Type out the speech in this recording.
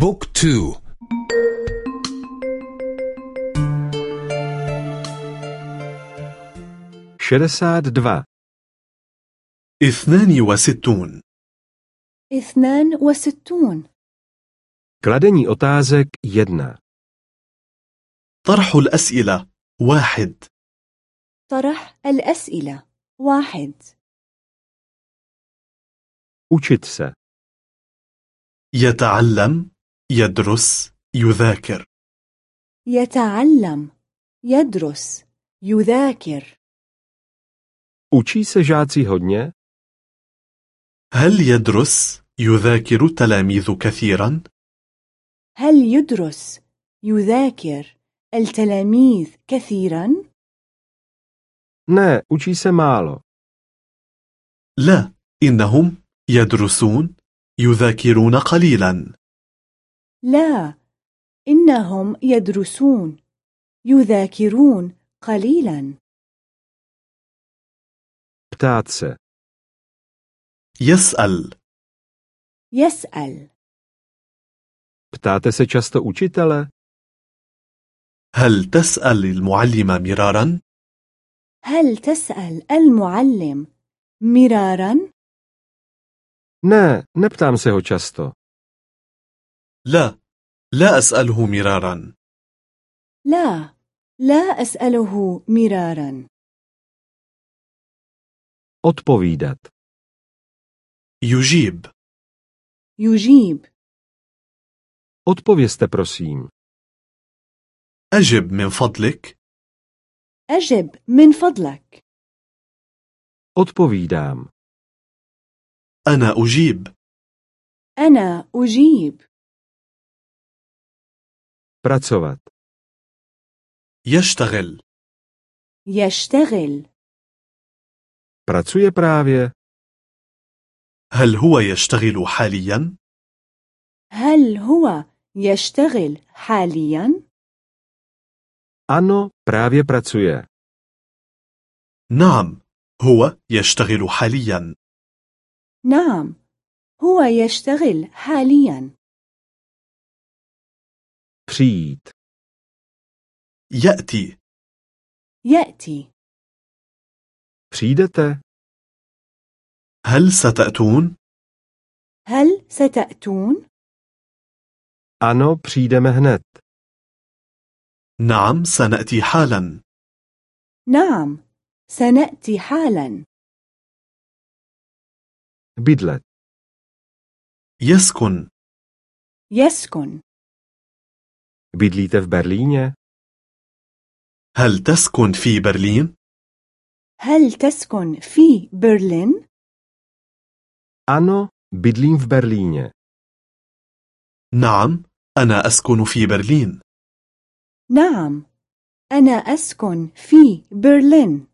book two. šedesát dva اثنان وستون. اثنان وستون. Kladení otázek jedna. طرح الأسئلة. واحد. طرح الأسئلة. واحد. Učit se. يتعلم. يدرس يذاكر يتعلم يدرس يذاكر Učí se žáci hodně? هل يدرس يذاكر التلاميذ كثيرا؟ هل يدرس يذاكر التلاميذ كثيرا؟ Ne, učí se málo. لا إنهم يدرسون يذاكرون قليلا لا إنهم يدرسون يذاكرون قليلا se. يسأل يسأل Ptáte se často učitele? هل تسأل المعلم مرارا؟ هل تسأل المعلم مرارا؟ Ne, neptám se ho často. لا لا أسأله مرارا. لا لا أسأله مرارا. Odpovídat. يجيب. يجيب. Odpovězte prosím. أجب من فضلك. أجب من فضلك. Odpovídám. أنا أجيب. أنا أجيب. Pracovat. يشتغل يشتغل Pracuje právě. هل هو يشتغل حاليا؟ هل هو يشتغل حاليا؟ Ano, právě pracuje. نعم هو يشتغل حاليا نعم هو يشتغل حاليا Přijít. يأتي يأتي Přijdete? هل ستأتون؟ هل ستأتون؟ Ano, přijdeme hned. نعم سنأتي حالا نعم سنأتي حالا Bydlet. يسكن يسكن Bydlíte v Berlíně? هل تسكن في برلين؟ هل تسكن في برلين؟ Ano, bydlím v Berlíně. نعم أنا أسكن في برلين نعم أنا أسكن في برلين